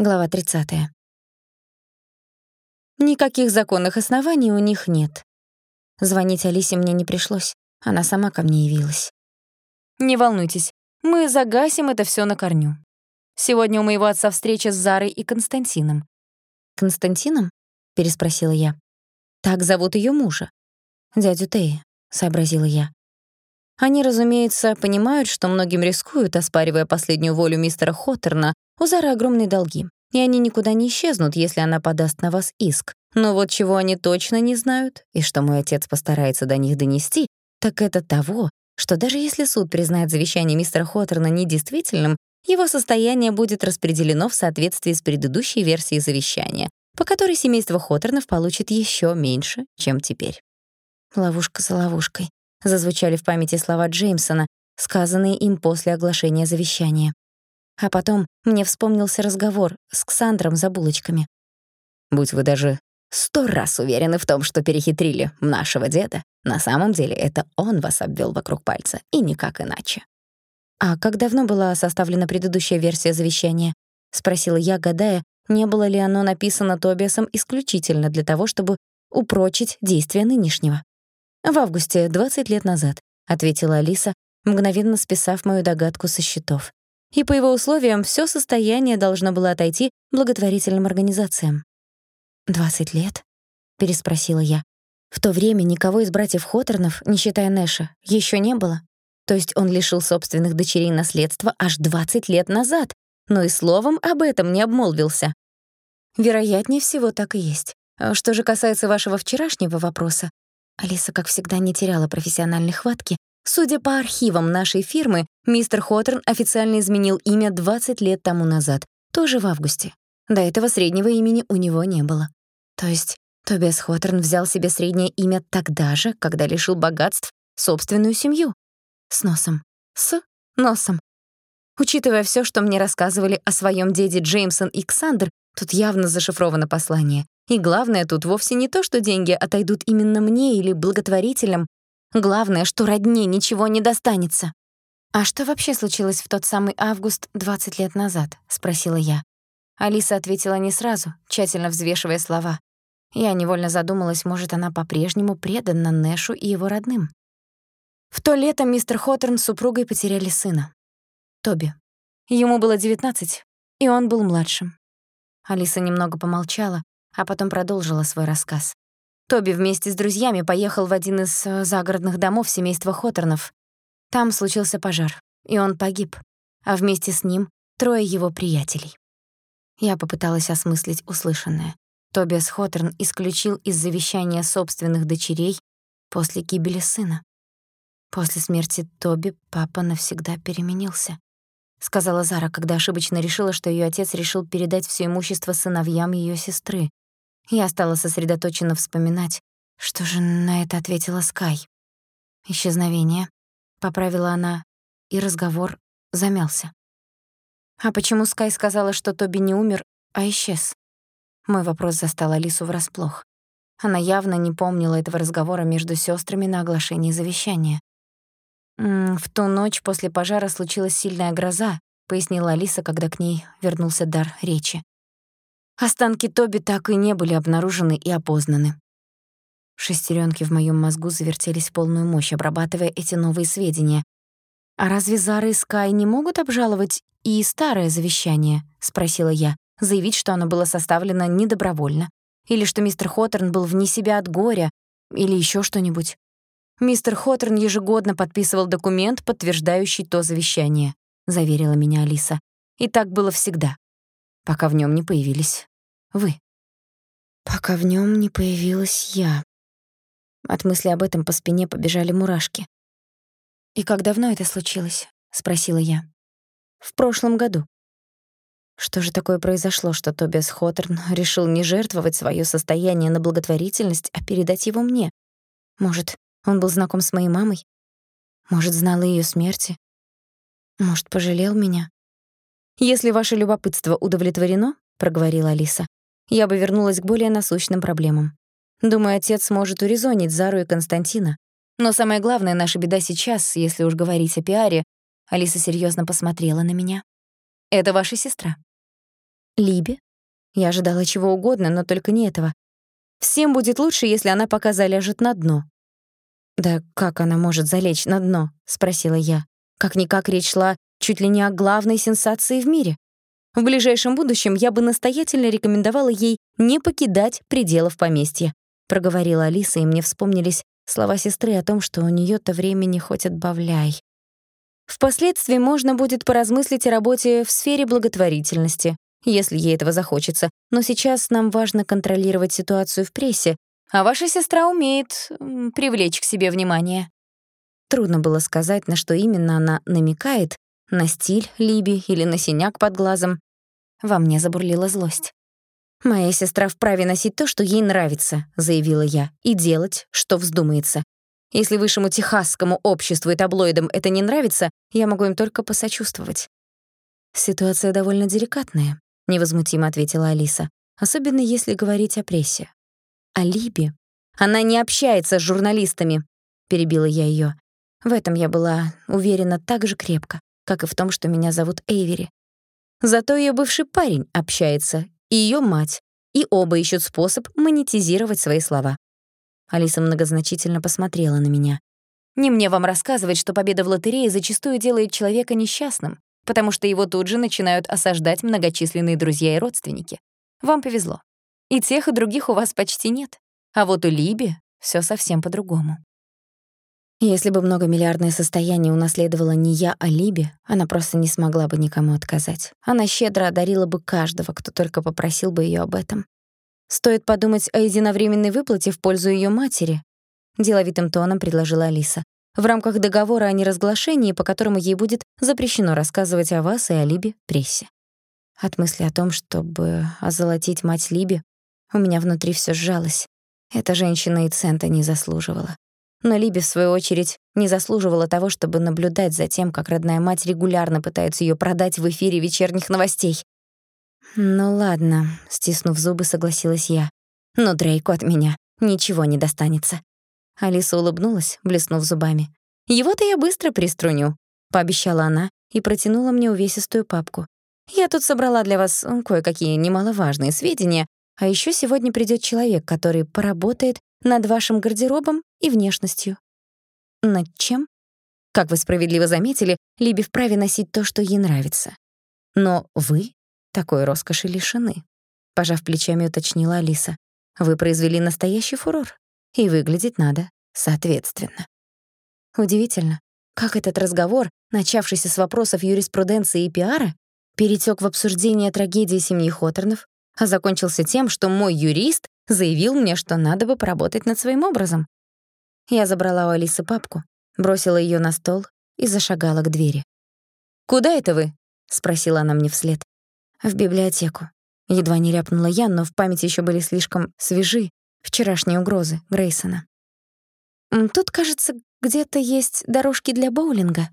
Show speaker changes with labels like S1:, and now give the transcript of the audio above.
S1: Глава 30. Никаких законных оснований у них нет. Звонить Алисе мне не пришлось. Она сама ко мне явилась. «Не волнуйтесь, мы загасим это всё на корню. Сегодня у моего отца встреча с Зарой и Константином». «Константином?» — переспросила я. «Так зовут её мужа». «Дядю Теи», — сообразила я. Они, разумеется, понимают, что многим рискуют, оспаривая последнюю волю мистера Хоттерна у Зары огромные долги, и они никуда не исчезнут, если она подаст на вас иск. Но вот чего они точно не знают, и что мой отец постарается до них донести, так это того, что даже если суд признает завещание мистера Хоттерна недействительным, его состояние будет распределено в соответствии с предыдущей версией завещания, по которой семейство Хоттернов получит еще меньше, чем теперь. «Ловушка за ловушкой», — зазвучали в памяти слова Джеймсона, сказанные им после оглашения завещания. А потом мне вспомнился разговор с Ксандром за булочками. «Будь вы даже сто раз уверены в том, что перехитрили нашего деда, на самом деле это он вас обвел вокруг пальца, и никак иначе». «А как давно была составлена предыдущая версия завещания?» — спросила я, гадая, не было ли оно написано Тобиасом исключительно для того, чтобы упрочить действие нынешнего. «В августе, 20 лет назад», — ответила Алиса, мгновенно списав мою догадку со счетов и по его условиям все состояние должно было отойти благотворительным организациям. «Двадцать лет?» — переспросила я. В то время никого из братьев Хоттернов, не считая Нэша, еще не было. То есть он лишил собственных дочерей наследства аж 20 лет назад, но и словом об этом не обмолвился. Вероятнее всего, так и есть. А что же касается вашего вчерашнего вопроса, Алиса, как всегда, не теряла профессиональной хватки Судя по архивам нашей фирмы, мистер Хоттерн официально изменил имя 20 лет тому назад, тоже в августе. До этого среднего имени у него не было. То есть Тобиас Хоттерн взял себе среднее имя тогда же, когда лишил богатств собственную семью. С носом. С носом. Учитывая все, что мне рассказывали о своем деде Джеймсон и Ксандр, тут явно зашифровано послание. И главное тут вовсе не то, что деньги отойдут именно мне или благотворителям, Главное, что родне ничего не достанется. «А что вообще случилось в тот самый август 20 лет назад?» — спросила я. Алиса ответила не сразу, тщательно взвешивая слова. Я невольно задумалась, может, она по-прежнему предана Нэшу и его родным. В то лето мистер Хоттерн с супругой потеряли сына. Тоби. Ему было 19, и он был младшим. Алиса немного помолчала, а потом продолжила свой рассказ. Тоби вместе с друзьями поехал в один из э, загородных домов семейства Хоттернов. Там случился пожар, и он погиб, а вместе с ним трое его приятелей. Я попыталась осмыслить услышанное. Тобиас Хоттерн исключил из завещания собственных дочерей после гибели сына. После смерти Тоби папа навсегда переменился, сказала Зара, когда ошибочно решила, что ее отец решил передать все имущество сыновьям ее сестры. Я стала сосредоточенно вспоминать, что же на это ответила Скай. Исчезновение, поправила она, и разговор замялся. А почему Скай сказала, что Тоби не умер, а исчез? Мой вопрос застал Алису врасплох. Она явно не помнила этого разговора между сестрами на оглашении завещания. «В ту ночь после пожара случилась сильная гроза», — пояснила Алиса, когда к ней вернулся дар речи. Останки Тоби так и не были обнаружены и опознаны. Шестеренки в моем мозгу завертелись в полную мощь, обрабатывая эти новые сведения. «А разве Зара и Скай не могут обжаловать и старое завещание?» — спросила я. «Заявить, что оно было составлено недобровольно? Или что мистер Хоттерн был вне себя от горя? Или еще что-нибудь?» «Мистер Хоттерн ежегодно подписывал документ, подтверждающий то завещание», — заверила меня Алиса. «И так было всегда, пока в нем не появились вы. Пока в нем не появилась я. От мысли об этом по спине побежали мурашки. «И как давно это случилось?» — спросила я. «В прошлом году». Что же такое произошло, что Тобиас Хоттерн решил не жертвовать свое состояние на благотворительность, а передать его мне? Может, он был знаком с моей мамой? Может, знал о её смерти? Может, пожалел меня? «Если ваше любопытство удовлетворено», — проговорила Алиса, я бы вернулась к более насущным проблемам. Думаю, отец сможет урезонить Зару и Константина. Но самая главная наша беда сейчас, если уж говорить о пиаре, Алиса серьезно посмотрела на меня. Это ваша сестра. Либи? Я ожидала чего угодно, но только не этого. Всем будет лучше, если она пока заляжет на дно. «Да как она может залечь на дно?» — спросила я. Как-никак речь шла чуть ли не о главной сенсации в мире. В ближайшем будущем я бы настоятельно рекомендовала ей не покидать пределов поместья, проговорила Алиса, и мне вспомнились слова сестры о том, что у неё то времени хоть отбавляй. Впоследствии можно будет поразмыслить о работе в сфере благотворительности, если ей этого захочется, но сейчас нам важно контролировать ситуацию в прессе, а ваша сестра умеет привлечь к себе внимание. Трудно было сказать, на что именно она намекает, на стиль Либи или на синяк под глазом. Во мне забурлила злость. «Моя сестра вправе носить то, что ей нравится», — заявила я, «и делать, что вздумается. Если высшему техасскому обществу и таблоидам это не нравится, я могу им только посочувствовать». «Ситуация довольно деликатная», — невозмутимо ответила Алиса, «особенно если говорить о прессе». «О Либи. Она не общается с журналистами», — перебила я её. В этом я была уверена так же крепко как и в том, что меня зовут Эйвери. Зато ее бывший парень общается, и ее мать, и оба ищут способ монетизировать свои слова. Алиса многозначительно посмотрела на меня. «Не мне вам рассказывать, что победа в лотерее зачастую делает человека несчастным, потому что его тут же начинают осаждать многочисленные друзья и родственники. Вам повезло. И тех, и других у вас почти нет. А вот у Либи все совсем по-другому. Если бы многомиллиардное состояние унаследовала не я, а Либи, она просто не смогла бы никому отказать. Она щедро одарила бы каждого, кто только попросил бы её об этом. Стоит подумать о единовременной выплате в пользу её матери, деловитым тоном предложила Алиса. В рамках договора о неразглашении, по которому ей будет запрещено рассказывать о вас и о Либе прессе. От мысли о том, чтобы озолотить мать Либи, у меня внутри всё сжалось. Эта женщина и цента не заслуживала. Но Либи, в свою очередь, не заслуживала того, чтобы наблюдать за тем, как родная мать регулярно пытается её продать в эфире вечерних новостей. «Ну ладно», — стиснув зубы, согласилась я. «Но Дрейку от меня ничего не достанется». Алиса улыбнулась, блеснув зубами. «Его-то я быстро приструню», — пообещала она и протянула мне увесистую папку. «Я тут собрала для вас кое-какие немаловажные сведения, а ещё сегодня придёт человек, который поработает над вашим гардеробом и внешностью. Над чем? Как вы справедливо заметили, Либи вправе носить то, что ей нравится. Но вы такой роскоши лишены. Пожав плечами, уточнила Алиса. Вы произвели настоящий фурор, и выглядеть надо соответственно. Удивительно, как этот разговор, начавшийся с вопросов юриспруденции и пиара, перетек в обсуждение трагедии семьи Хоторнов, а закончился тем, что мой юрист заявил мне, что надо бы поработать над своим образом. Я забрала у Алисы папку, бросила ее на стол и зашагала к двери. «Куда это вы?» — спросила она мне вслед. «В библиотеку». Едва не ляпнула я, но в памяти еще были слишком свежи вчерашние угрозы Грейсона. «Тут, кажется, где-то есть дорожки для боулинга»,